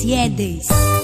Yedes.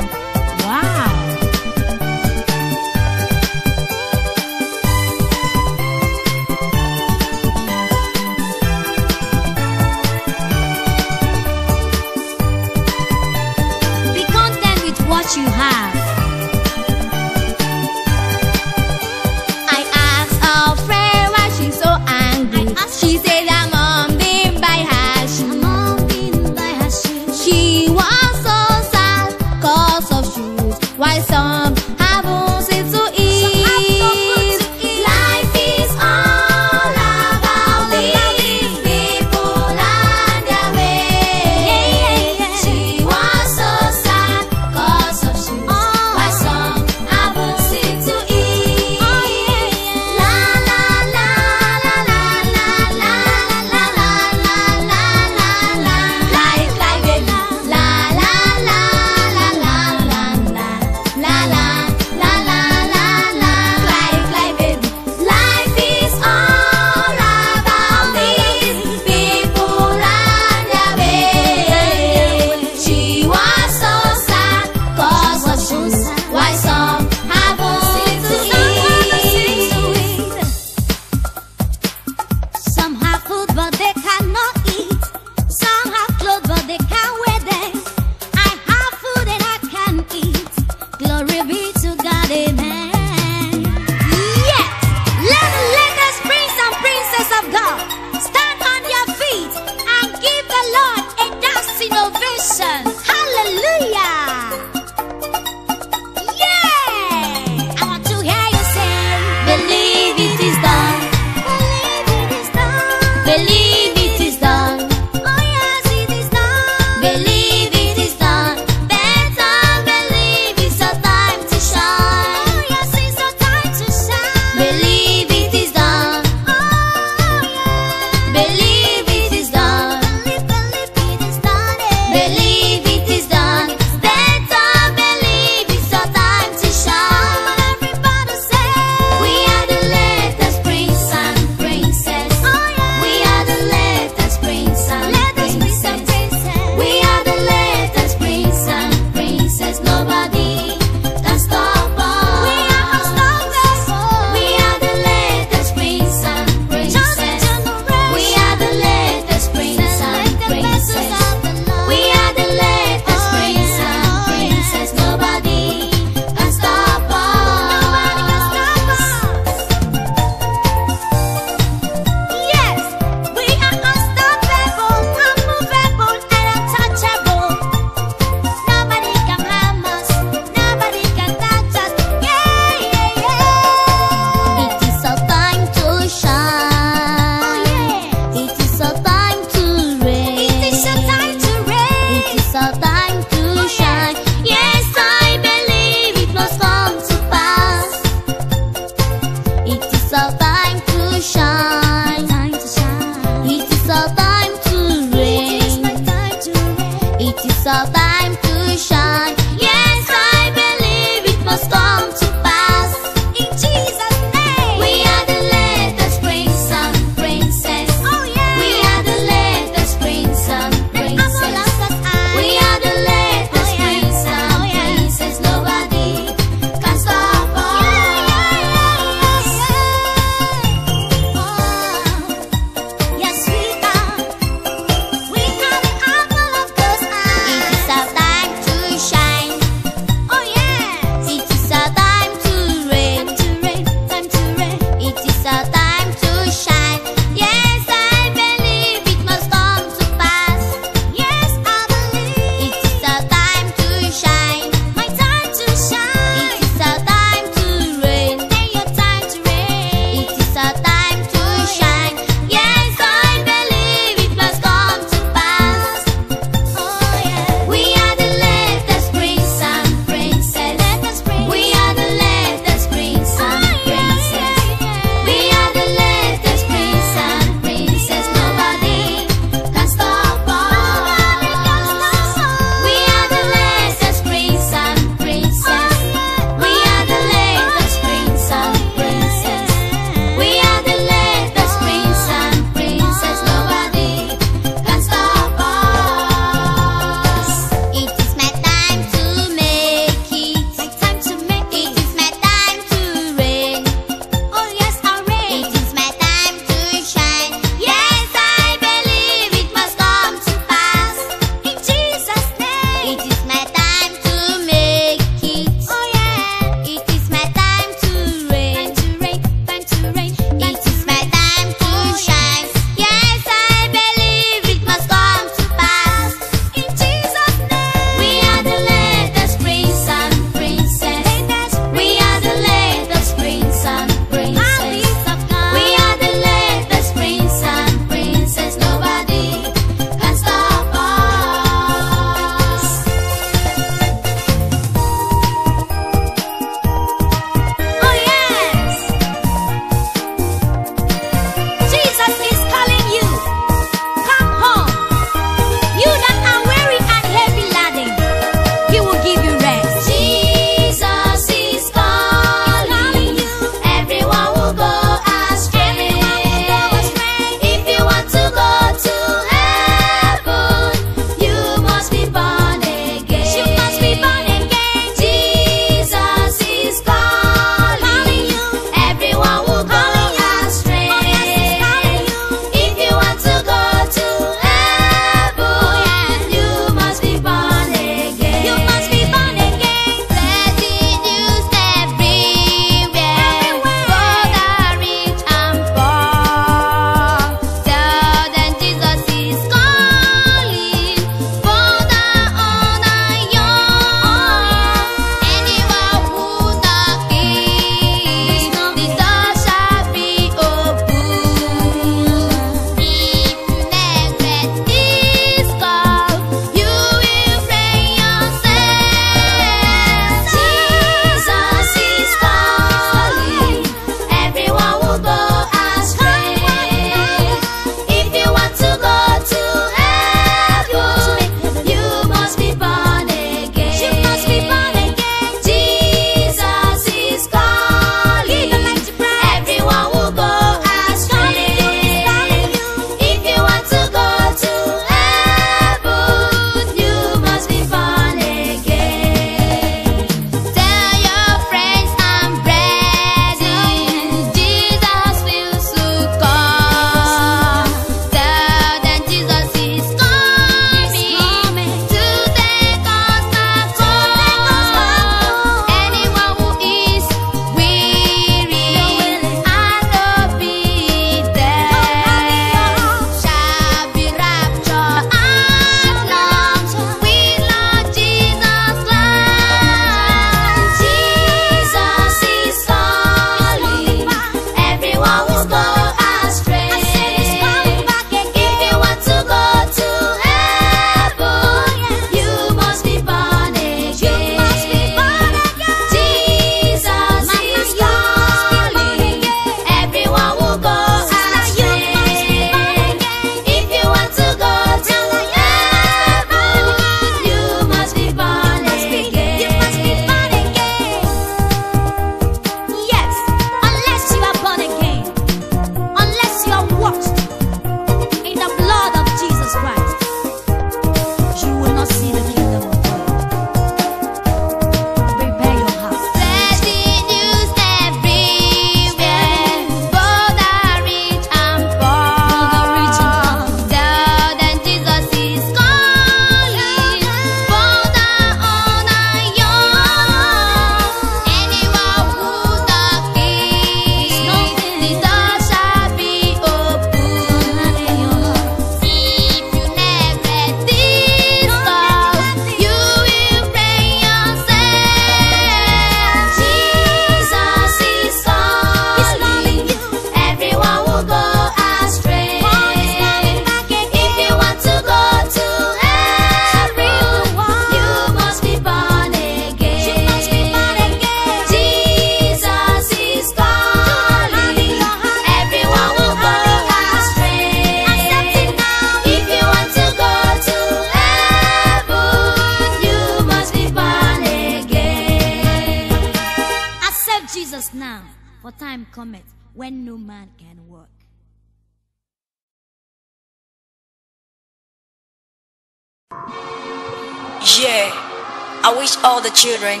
All the children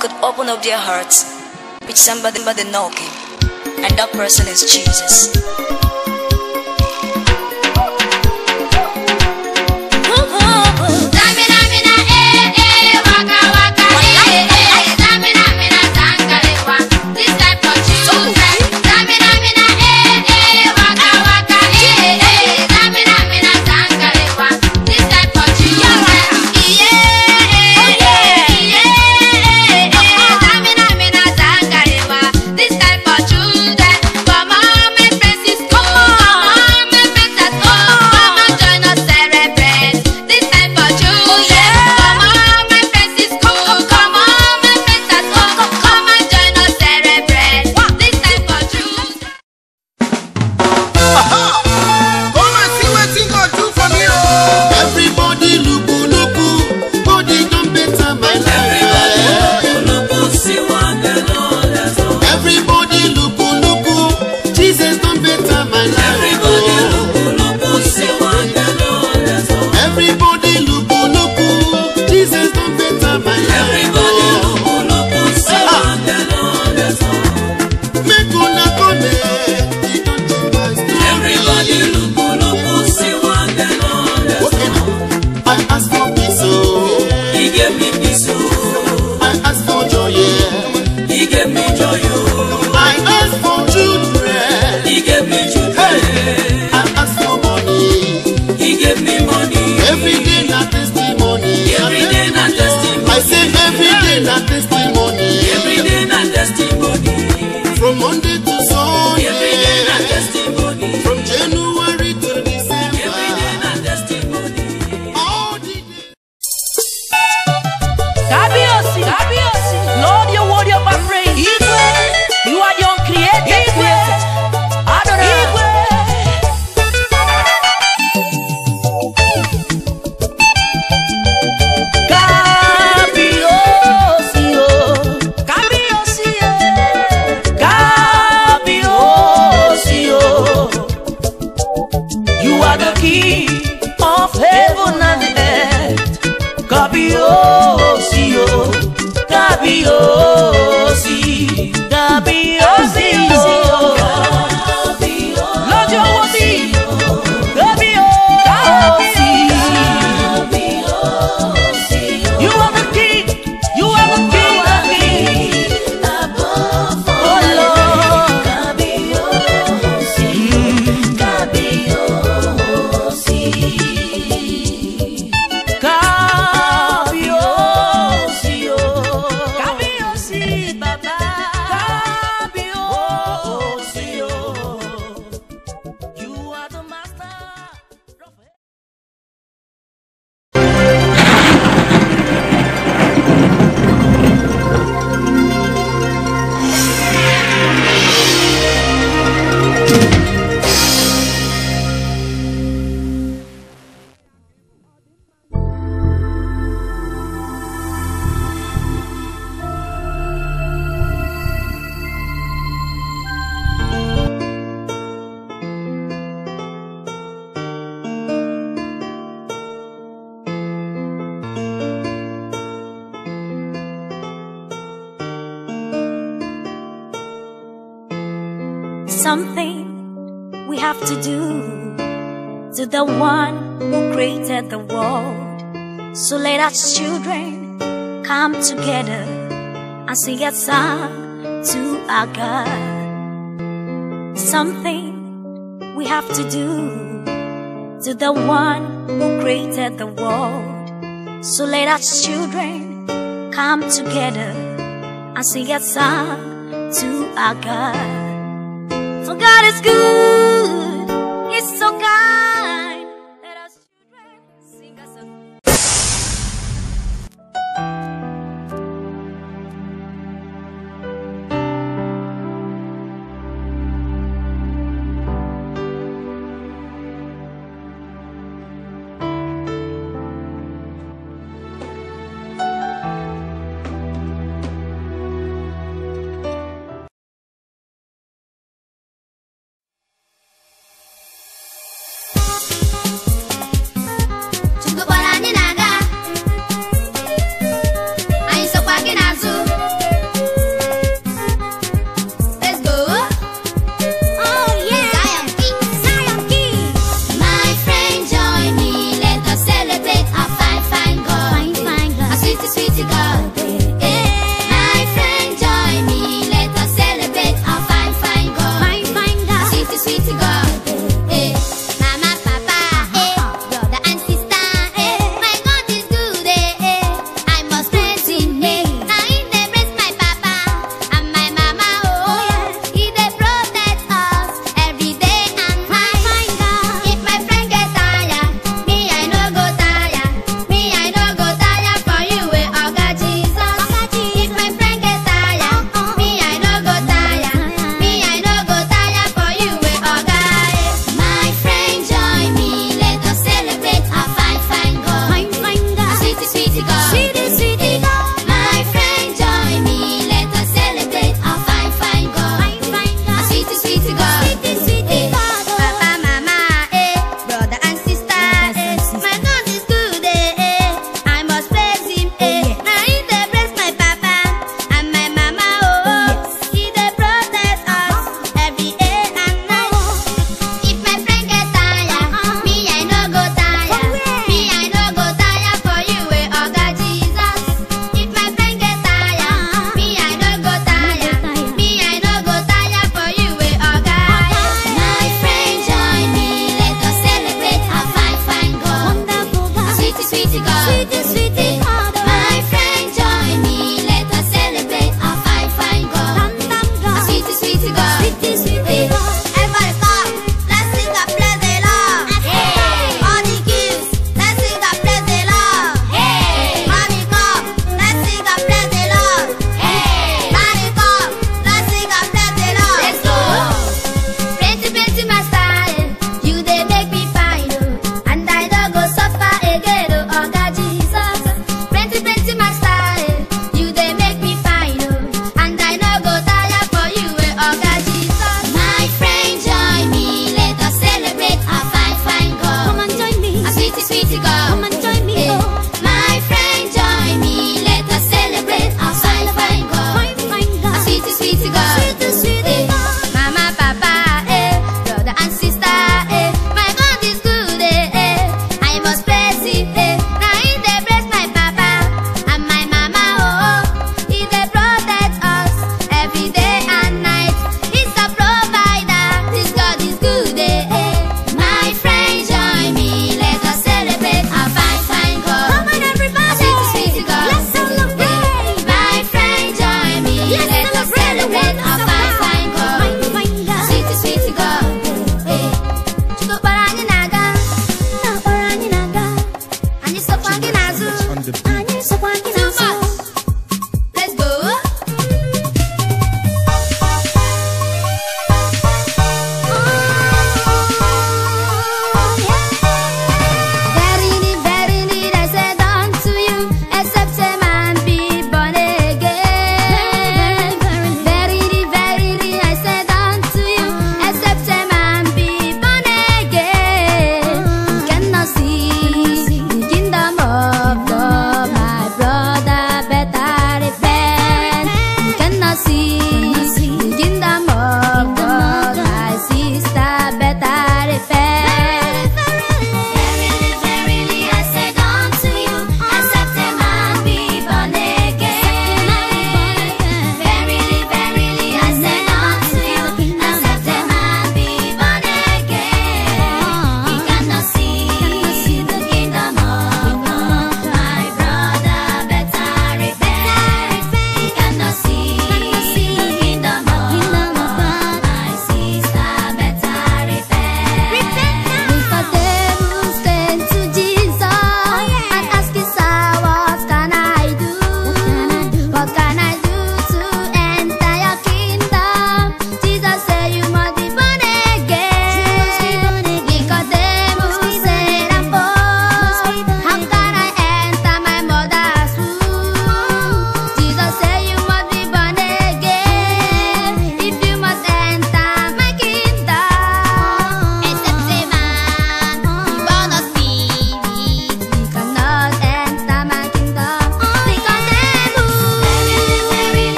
could open up their hearts with somebody but knocking, and that person is Jesus. to our god Something we have to do To the one who created the world. So let us children come together And sing a song to our God For God is good.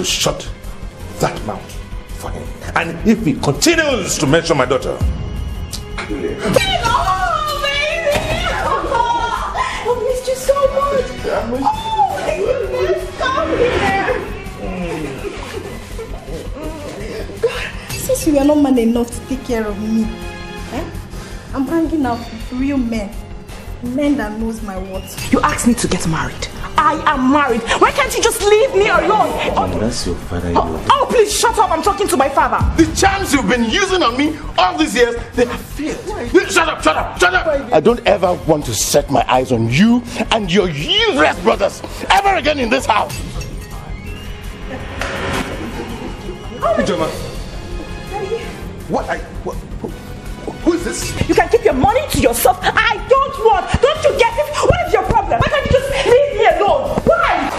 To shut that mouth for him. And if he continues to mention my daughter, Since you are not man enough to take care of me, eh? I'm hanging out with real men. Men that knows my worth. You asked me to get married. I am married. Why can't you just leave me alone? Oh, That's your father. oh, oh, please shut up. I'm talking to my father. the charms you've been using on me all these years, they have failed. Shut up, shut up, shut up! I don't ever want to set my eyes on you and your useless brothers ever again in this house. Ijoma, what I what, who, who is this? You can keep your money to yourself. I don't want. Don't you get it? What is your problem? Why can't you just leave me alone? Why?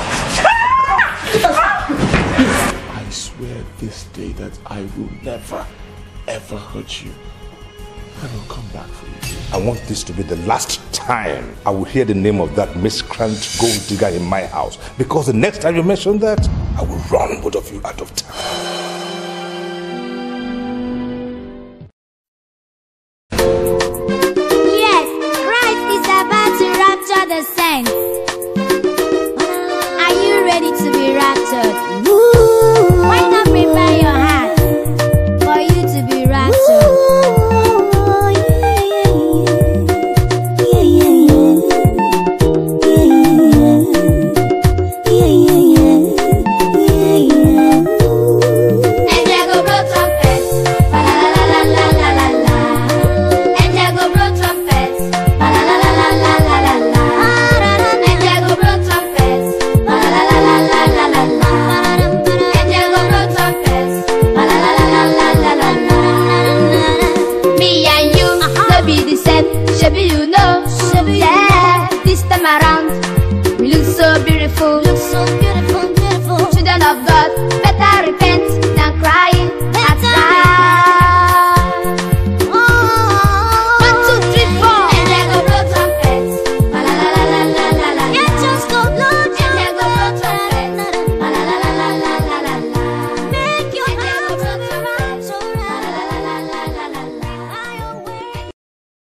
I swear this day that I will never ever hurt you. I will come back for you. I want this to be the last time I will hear the name of that miscreant gold digger in my house. Because the next time you mention that, I will run both of you out of town.